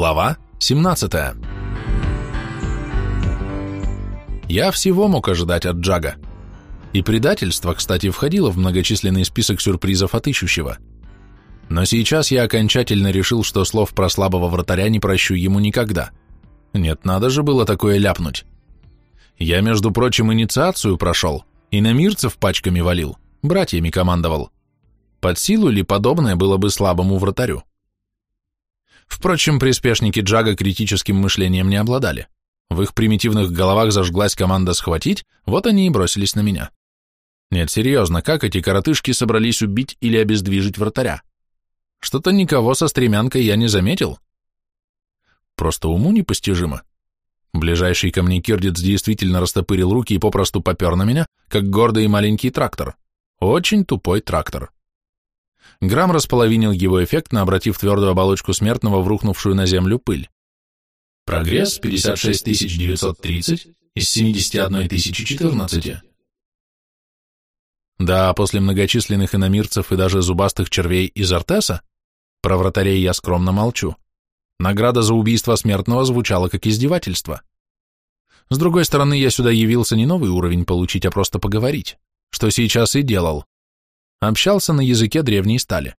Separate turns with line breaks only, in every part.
Глава 17 Я всего мог ожидать от Джага. И предательство, кстати, входило в многочисленный список сюрпризов от ищущего. Но сейчас я окончательно решил, что слов про слабого вратаря не прощу ему никогда. Нет, надо же было такое ляпнуть. Я, между прочим, инициацию прошел, и на мирцев пачками валил, братьями командовал. Под силу ли подобное было бы слабому вратарю? Впрочем, приспешники Джага критическим мышлением не обладали. В их примитивных головах зажглась команда «схватить», вот они и бросились на меня. Нет, серьезно, как эти коротышки собрались убить или обездвижить вратаря? Что-то никого со стремянкой я не заметил. Просто уму непостижимо. Ближайший ко мне кирдец действительно растопырил руки и попросту попер на меня, как гордый маленький трактор. Очень тупой трактор. Грамм располовинил его эффектно, обратив твердую оболочку смертного в рухнувшую на землю пыль.
Прогресс 56930 из 71014.
Да, после многочисленных иномирцев и даже зубастых червей из Артеса, про вратарей я скромно молчу, награда за убийство смертного звучала как издевательство. С другой стороны, я сюда явился не новый уровень получить, а просто поговорить, что сейчас и делал общался на языке древней стали.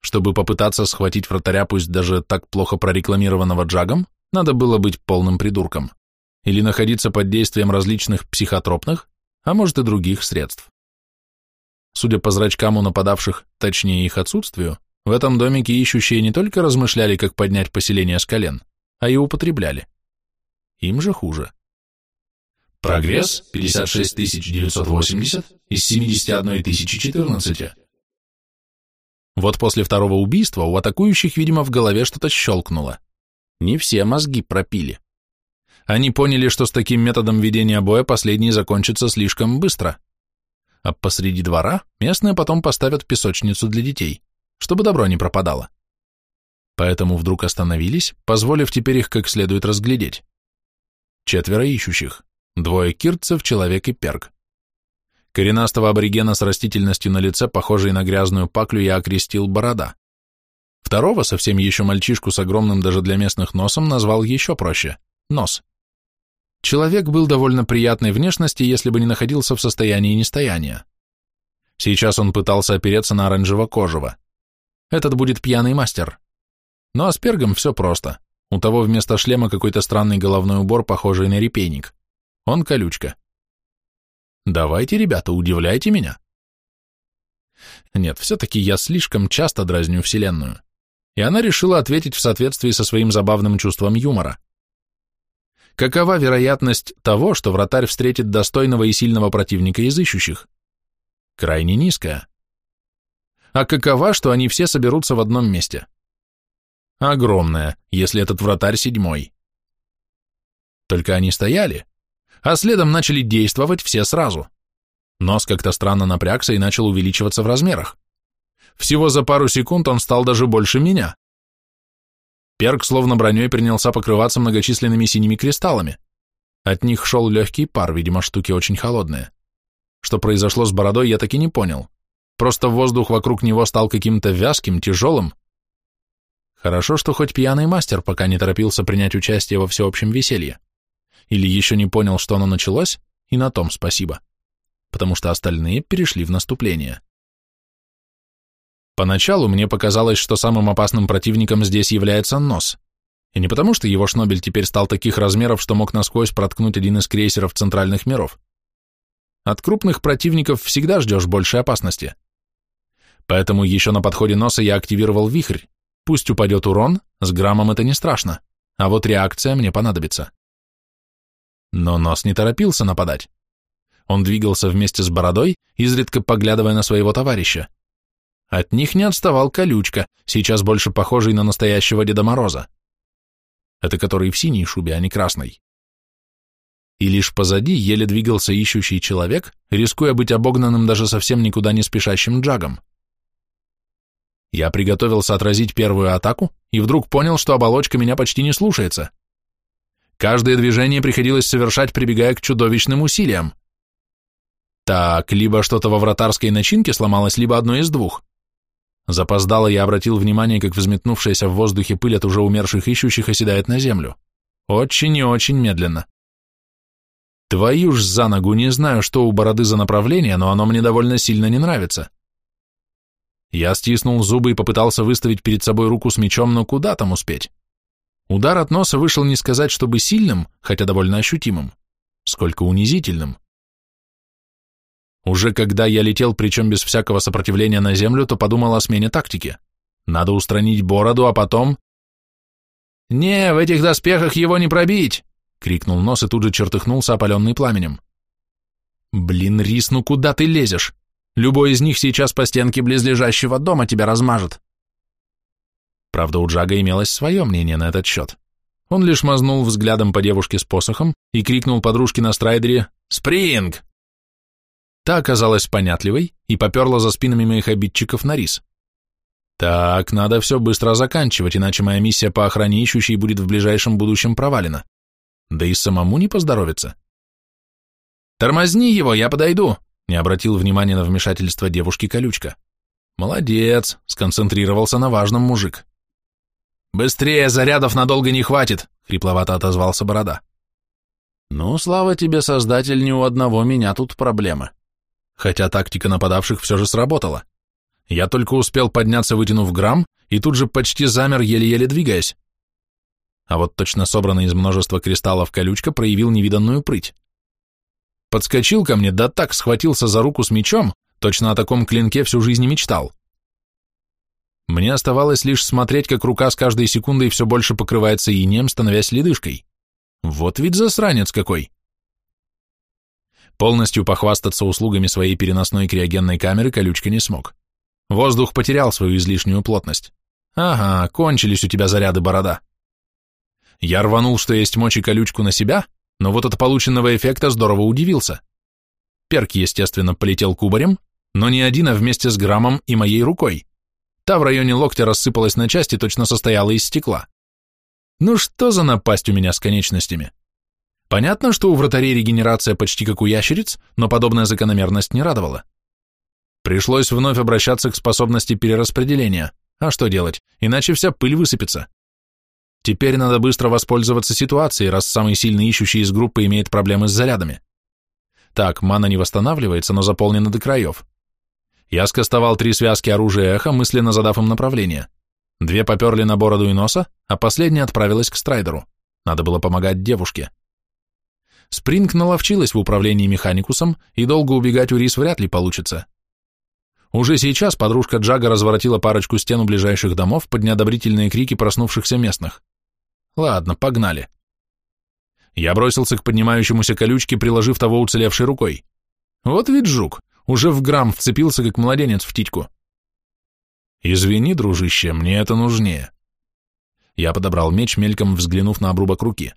Чтобы попытаться схватить вратаря, пусть даже так плохо прорекламированного Джагом, надо было быть полным придурком или находиться под действием различных психотропных, а может и других средств. Судя по зрачкам у нападавших, точнее их отсутствию, в этом домике ищущие не только размышляли, как поднять поселение с колен, а и употребляли. Им же хуже.
Прогресс 56980 из 71014.
Вот после второго убийства у атакующих, видимо, в голове что-то щелкнуло. Не все мозги пропили. Они поняли, что с таким методом ведения боя последний закончится слишком быстро. А посреди двора местные потом поставят песочницу для детей, чтобы добро не пропадало. Поэтому вдруг остановились, позволив теперь их как следует разглядеть. Четверо ищущих. Двое кирцев, человек и перг. Коренастого аборигена с растительностью на лице, похожей на грязную паклю, я окрестил борода. Второго, совсем еще мальчишку с огромным даже для местных носом, назвал еще проще – нос. Человек был довольно приятной внешности, если бы не находился в состоянии нестояния. Сейчас он пытался опереться на оранжево-кожего. Этот будет пьяный мастер. Но ну, а с пергом все просто. У того вместо шлема какой-то странный головной убор, похожий на репейник. Он колючка. Давайте, ребята, удивляйте меня. Нет, все-таки я слишком часто дразню Вселенную. И она решила ответить в соответствии со своим забавным чувством юмора. Какова вероятность того, что вратарь встретит достойного и сильного противника из ищущих? Крайне низкая. А какова, что они все соберутся в одном месте? Огромная, если этот вратарь седьмой. Только они стояли, а следом начали действовать все сразу. Нос как-то странно напрягся и начал увеличиваться в размерах. Всего за пару секунд он стал даже больше меня. Перк словно броней принялся покрываться многочисленными синими кристаллами. От них шел легкий пар, видимо, штуки очень холодные. Что произошло с бородой, я так и не понял. Просто воздух вокруг него стал каким-то вязким, тяжелым. Хорошо, что хоть пьяный мастер пока не торопился принять участие во всеобщем веселье или еще не понял, что оно началось, и на том спасибо, потому что остальные перешли в наступление. Поначалу мне показалось, что самым опасным противником здесь является нос, и не потому, что его шнобель теперь стал таких размеров, что мог насквозь проткнуть один из крейсеров центральных миров. От крупных противников всегда ждешь большей опасности. Поэтому еще на подходе носа я активировал вихрь. Пусть упадет урон, с граммом это не страшно, а вот реакция мне понадобится. Но нос не торопился нападать. Он двигался вместе с бородой, изредка поглядывая на своего товарища. От них не отставал колючка, сейчас больше похожий на настоящего Деда Мороза. Это который в синей шубе, а не красной. И лишь позади еле двигался ищущий человек, рискуя быть обогнанным даже совсем никуда не спешащим джагом. Я приготовился отразить первую атаку и вдруг понял, что оболочка меня почти не слушается. Каждое движение приходилось совершать, прибегая к чудовищным усилиям. Так, либо что-то во вратарской начинке сломалось, либо одно из двух. Запоздало я обратил внимание, как взметнувшаяся в воздухе пыль от уже умерших ищущих оседает на землю. Очень и очень медленно. Твою ж за ногу, не знаю, что у бороды за направление, но оно мне довольно сильно не нравится. Я стиснул зубы и попытался выставить перед собой руку с мечом, но куда там успеть? Удар от носа вышел не сказать, чтобы сильным, хотя довольно ощутимым, сколько унизительным. Уже когда я летел, причем без всякого сопротивления на землю, то подумал о смене тактики. Надо устранить бороду, а потом... «Не, в этих доспехах его не пробить!» — крикнул нос и тут же чертыхнулся, опаленный пламенем. «Блин, Рис, ну куда ты лезешь? Любой из них сейчас по стенке близлежащего дома тебя размажет». Правда, у Джага имелось свое мнение на этот счет. Он лишь мазнул взглядом по девушке с посохом и крикнул подружке на страйдере «Спринг!». Та оказалась понятливой и поперла за спинами моих обидчиков на рис. Так, надо все быстро заканчивать, иначе моя миссия по охране ищущей будет в ближайшем будущем провалена. Да и самому не поздоровится. «Тормозни его, я подойду», — не обратил внимания на вмешательство девушки колючка. «Молодец», — сконцентрировался на важном мужик. «Быстрее, зарядов надолго не хватит», — хрипловато отозвался Борода. «Ну, слава тебе, Создатель, ни у одного меня тут проблемы», хотя тактика нападавших все же сработала. Я только успел подняться, вытянув грамм, и тут же почти замер, еле-еле двигаясь. А вот точно собранный из множества кристаллов колючка проявил невиданную прыть. Подскочил ко мне, да так схватился за руку с мечом, точно о таком клинке всю жизнь мечтал. Мне оставалось лишь смотреть, как рука с каждой секундой все больше покрывается инеем, становясь ледышкой. Вот ведь засранец какой! Полностью похвастаться услугами своей переносной криогенной камеры колючка не смог. Воздух потерял свою излишнюю плотность. Ага, кончились у тебя заряды, борода. Я рванул, что есть мочи колючку на себя, но вот от полученного эффекта здорово удивился. Перк, естественно, полетел кубарем, но не один, а вместе с граммом и моей рукой. Та в районе локтя рассыпалась на части, точно состояла из стекла. Ну что за напасть у меня с конечностями? Понятно, что у вратарей регенерация почти как у ящериц, но подобная закономерность не радовала. Пришлось вновь обращаться к способности перераспределения. А что делать, иначе вся пыль высыпется. Теперь надо быстро воспользоваться ситуацией, раз самый сильный ищущий из группы имеет проблемы с зарядами. Так, мана не восстанавливается, но заполнена до краев. Я скостовал три связки оружия эхо, мысленно задав им направление. Две поперли на бороду и носа, а последняя отправилась к страйдеру. Надо было помогать девушке. Спринг наловчилась в управлении механикусом, и долго убегать у Рис вряд ли получится. Уже сейчас подружка Джага разворотила парочку стен у ближайших домов под неодобрительные крики проснувшихся местных. Ладно, погнали. Я бросился к поднимающемуся колючке, приложив того уцелевшей рукой. Вот ведь жук, уже в грамм вцепился, как младенец в титьку. Извини, дружище, мне это нужнее. Я подобрал меч, мельком взглянув на обрубок руки.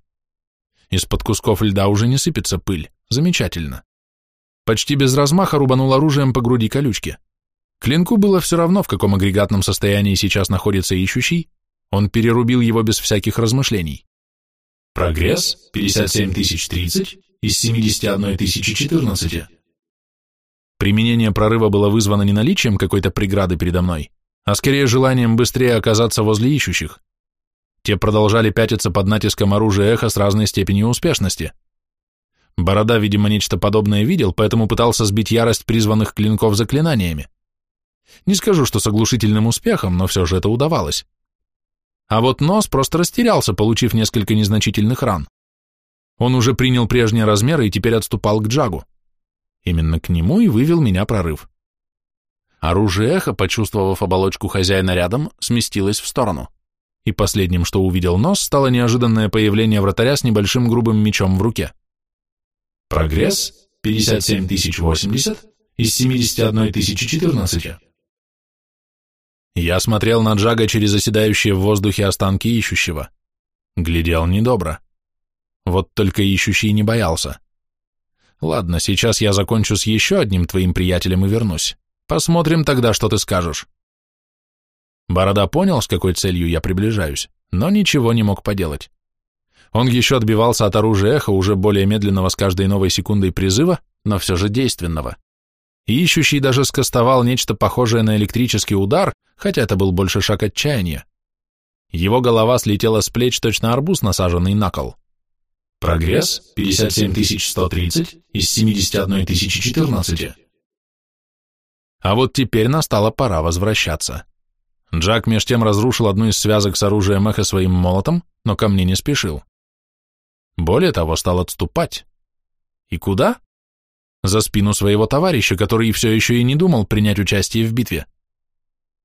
Из-под кусков льда уже не сыпется пыль. Замечательно. Почти без размаха рубанул оружием по груди колючки. Клинку было все равно, в каком агрегатном состоянии сейчас находится ищущий, он перерубил его без всяких размышлений.
Прогресс 57030 из 71014.
Применение прорыва было вызвано не наличием какой-то преграды передо мной, а скорее желанием быстрее оказаться возле ищущих. Те продолжали пятиться под натиском оружия эхо с разной степенью успешности. Борода, видимо, нечто подобное видел, поэтому пытался сбить ярость призванных клинков заклинаниями. Не скажу, что с оглушительным успехом, но все же это удавалось. А вот нос просто растерялся, получив несколько незначительных ран. Он уже принял прежние размеры и теперь отступал к Джагу. Именно к нему и вывел меня прорыв. Оружие эхо, почувствовав оболочку хозяина рядом, сместилось в сторону и последним, что увидел нос, стало неожиданное появление вратаря с небольшим грубым мечом в руке.
Прогресс 57080 из 71014.
Я смотрел на Джага через оседающие в воздухе останки ищущего. Глядел недобро. Вот только ищущий не боялся. Ладно, сейчас я закончу с еще одним твоим приятелем и вернусь. Посмотрим тогда, что ты скажешь. Борода понял, с какой целью я приближаюсь, но ничего не мог поделать. Он еще отбивался от оружия эхо, уже более медленного с каждой новой секундой призыва, но все же действенного. ищущий даже скостовал нечто похожее на электрический удар, хотя это был больше шаг отчаяния. Его голова слетела с плеч точно арбуз, насаженный на кол.
Прогресс 57130 из 71014.
А вот теперь настала пора возвращаться. Джак меж тем разрушил одну из связок с оружием эхо своим молотом, но ко мне не спешил. Более того, стал отступать. И куда? За спину своего товарища, который все еще и не думал принять участие в битве.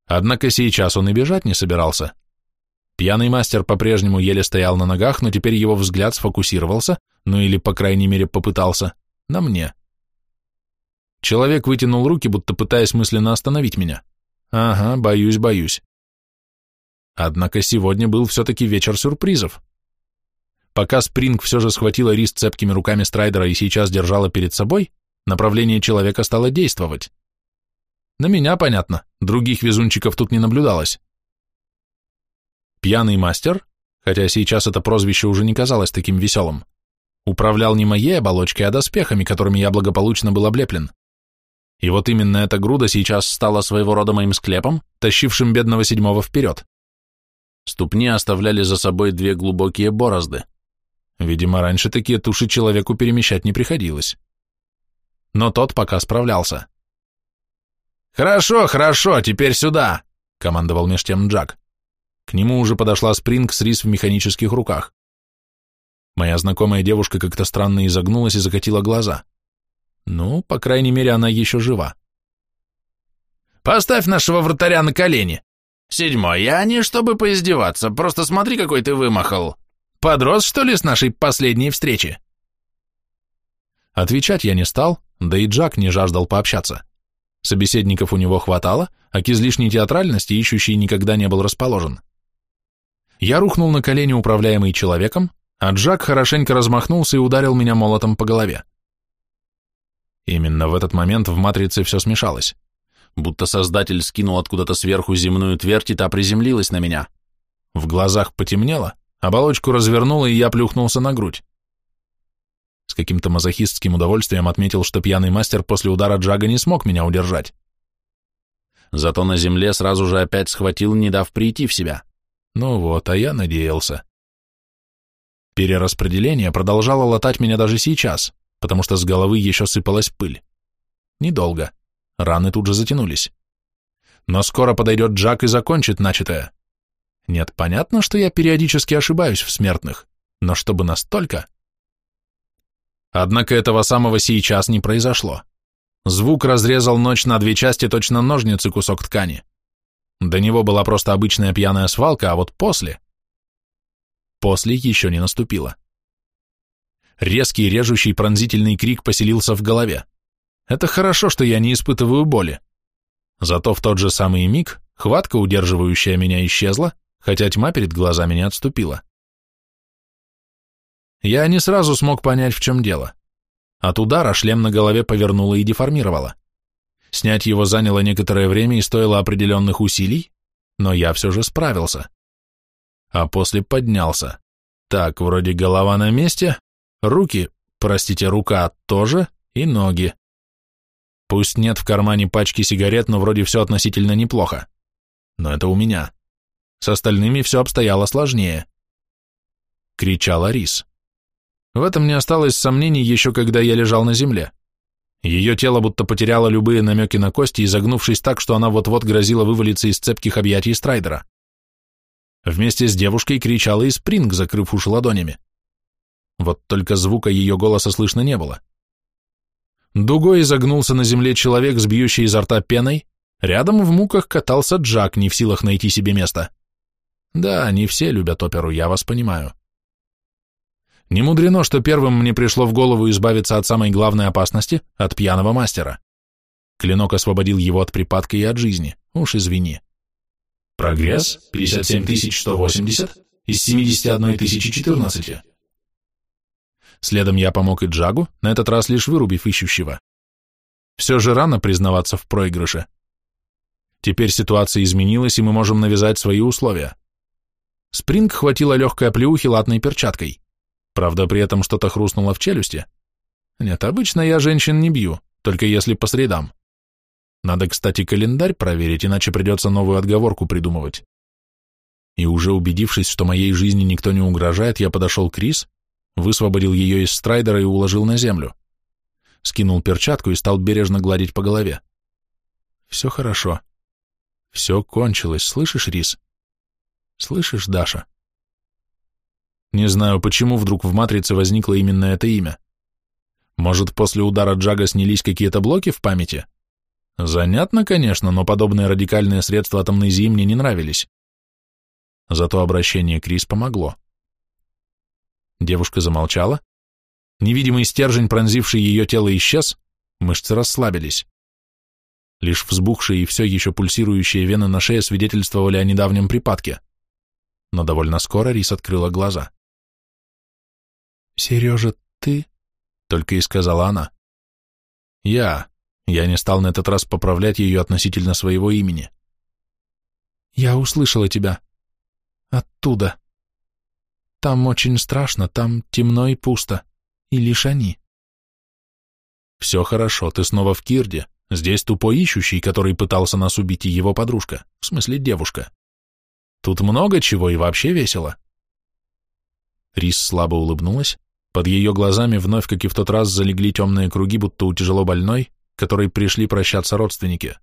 Однако сейчас он и бежать не собирался. Пьяный мастер по-прежнему еле стоял на ногах, но теперь его взгляд сфокусировался, ну или, по крайней мере, попытался, на мне. Человек вытянул руки, будто пытаясь мысленно остановить меня. Ага, боюсь, боюсь. Однако сегодня был все-таки вечер сюрпризов. Пока Спринг все же схватила рис цепкими руками Страйдера и сейчас держала перед собой, направление человека стало действовать. На меня, понятно, других везунчиков тут не наблюдалось. Пьяный мастер, хотя сейчас это прозвище уже не казалось таким веселым, управлял не моей оболочкой, а доспехами, которыми я благополучно был облеплен. И вот именно эта груда сейчас стала своего рода моим склепом, тащившим бедного седьмого вперед. Ступни оставляли за собой две глубокие борозды. Видимо, раньше такие туши человеку перемещать не приходилось. Но тот пока справлялся. «Хорошо, хорошо, теперь сюда!» — командовал меж тем Джак. К нему уже подошла Спринг с рис в механических руках. Моя знакомая девушка как-то странно изогнулась и закатила глаза. Ну, по крайней мере, она еще жива. «Поставь нашего вратаря на колени!» «Седьмой, я не чтобы поиздеваться, просто смотри, какой ты вымахал!» Подрос, что ли, с нашей последней встречи?» Отвечать я не стал, да и Джак не жаждал пообщаться. Собеседников у него хватало, а к излишней театральности ищущий никогда не был расположен. Я рухнул на колени, управляемый человеком, а Джак хорошенько размахнулся и ударил меня молотом по голове. Именно в этот момент в матрице все смешалось. Будто создатель скинул откуда-то сверху земную твердь, и та приземлилась на меня. В глазах потемнело, Оболочку развернуло, и я плюхнулся на грудь. С каким-то мазохистским удовольствием отметил, что пьяный мастер после удара Джага не смог меня удержать. Зато на земле сразу же опять схватил, не дав прийти в себя. Ну вот, а я надеялся. Перераспределение продолжало латать меня даже сейчас, потому что с головы еще сыпалась пыль. Недолго. Раны тут же затянулись. Но скоро подойдет Джак и закончит начатое. Нет, понятно, что я периодически ошибаюсь в смертных, но чтобы настолько... Однако этого самого сейчас не произошло. Звук разрезал ночь на две части, точно ножницы кусок ткани. До него была просто обычная пьяная свалка, а вот после... После еще не наступило. Резкий, режущий, пронзительный крик поселился в голове. Это хорошо, что я не испытываю боли. Зато в тот же самый миг хватка, удерживающая меня, исчезла, хотя тьма перед глазами не отступила. Я не сразу смог понять, в чем дело. От удара шлем на голове повернуло и деформировало. Снять его заняло некоторое время и стоило определенных усилий, но я все же справился. А после поднялся. Так, вроде голова на месте, руки, простите, рука тоже и ноги. Пусть нет в кармане пачки сигарет, но вроде все относительно неплохо. Но это у меня. С остальными все обстояло сложнее. Кричала Рис. В этом не осталось сомнений еще когда я лежал на земле. Ее тело будто потеряло любые намеки на кости, изогнувшись так, что она вот-вот грозила вывалиться из цепких объятий Страйдера. Вместе с девушкой кричала и Спринг, закрыв уши ладонями. Вот только звука ее голоса слышно не было. Дугой изогнулся на земле человек с изо рта пеной, рядом в муках катался Джак, не в силах найти себе места. Да, не все любят оперу, я вас понимаю. Не мудрено, что первым мне пришло в голову избавиться от самой главной опасности, от пьяного мастера. Клинок освободил его от припадка и от жизни. Уж извини.
Прогресс 57180 из 71014.
Следом я помог и Джагу, на этот раз лишь вырубив ищущего. Все же рано признаваться в проигрыше. Теперь ситуация изменилась, и мы можем навязать свои условия. Спринг хватило легкой оплеухи латной перчаткой. Правда, при этом что-то хрустнуло в челюсти. Нет, обычно я женщин не бью, только если по средам. Надо, кстати, календарь проверить, иначе придется новую отговорку придумывать. И уже убедившись, что моей жизни никто не угрожает, я подошел к Рис, высвободил ее из страйдера и уложил на землю. Скинул перчатку и стал бережно гладить по голове. Все хорошо. Все кончилось, слышишь, Рис? Слышишь, Даша? Не знаю, почему вдруг в матрице возникло именно это имя. Может, после удара Джага снялись какие-то блоки в памяти? Занятно, конечно, но подобные радикальные средства от амнезии мне не нравились. Зато обращение Крис помогло. Девушка замолчала. Невидимый стержень, пронзивший ее тело, исчез, мышцы расслабились. Лишь взбухшие и все еще пульсирующие вены на шее свидетельствовали о недавнем припадке. Но довольно скоро Рис открыла глаза. «Сережа, ты?» — только и сказала она. «Я. Я не стал на этот раз поправлять ее относительно своего имени». «Я услышала тебя. Оттуда. Там очень страшно, там темно и пусто. И лишь они». «Все хорошо, ты снова в Кирде. Здесь тупой ищущий, который пытался нас убить, и его подружка, в смысле девушка. Тут много чего и вообще весело. Рис слабо улыбнулась. Под ее глазами вновь, как и в тот раз, залегли темные круги, будто у тяжело больной, которой пришли прощаться родственники.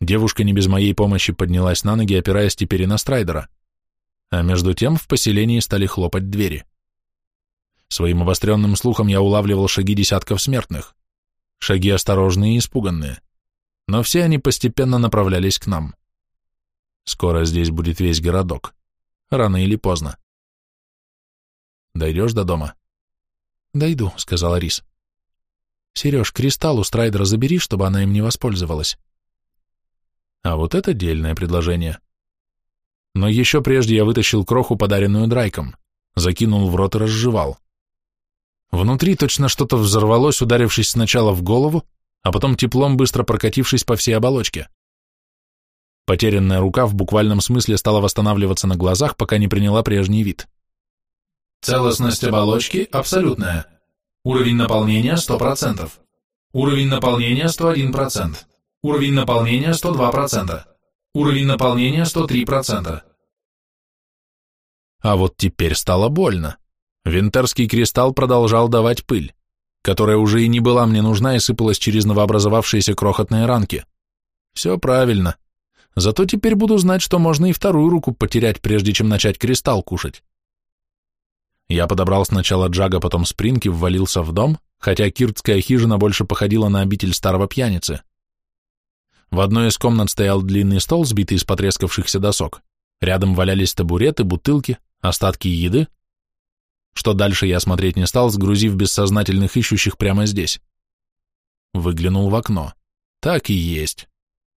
Девушка не без моей помощи поднялась на ноги, опираясь теперь и на Страйдера. А между тем в поселении стали хлопать двери. Своим обостренным слухом я улавливал шаги десятков смертных. Шаги осторожные и испуганные. Но все они постепенно направлялись к нам. Скоро здесь будет весь городок. Рано или поздно. Дойдешь до дома? Дойду, сказала Рис. Сереж, кристалл у Страйдера забери, чтобы она им не воспользовалась. А вот это дельное предложение. Но еще прежде я вытащил кроху, подаренную Драйком, закинул в рот и разжевал. Внутри точно что-то взорвалось, ударившись сначала в голову, а потом теплом быстро прокатившись по всей оболочке. Потерянная рука в буквальном смысле стала восстанавливаться на глазах, пока не приняла прежний вид.
Целостность оболочки абсолютная. Уровень наполнения 100%. Уровень наполнения 101%. Уровень наполнения 102%. Уровень наполнения 103%.
А вот теперь стало больно. Винтерский кристалл продолжал давать пыль, которая уже и не была мне нужна и сыпалась через новообразовавшиеся крохотные ранки. Все правильно. Зато теперь буду знать, что можно и вторую руку потерять, прежде чем начать кристалл кушать. Я подобрал сначала Джага, потом Спринг и ввалился в дом, хотя киртская хижина больше походила на обитель старого пьяницы. В одной из комнат стоял длинный стол, сбитый из потрескавшихся досок. Рядом валялись табуреты, бутылки, остатки еды, что дальше я смотреть не стал, сгрузив бессознательных ищущих прямо здесь. Выглянул в окно. Так и есть.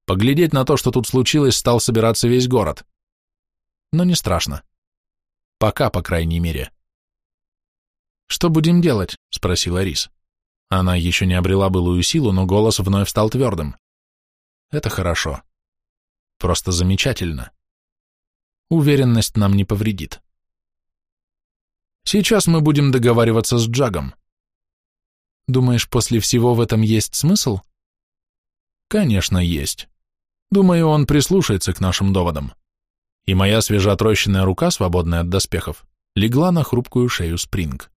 Поглядеть на то, что тут случилось, стал собираться весь город. Но не страшно. Пока, по крайней мере. «Что будем делать?» — спросила Рис. Она еще не обрела былую силу, но голос вновь стал твердым. «Это хорошо. Просто замечательно. Уверенность нам не повредит». Сейчас мы будем договариваться с Джагом. Думаешь, после всего в этом есть смысл? Конечно, есть. Думаю, он прислушается к нашим доводам. И моя свежеотрощенная рука, свободная от доспехов, легла на хрупкую шею Спринг.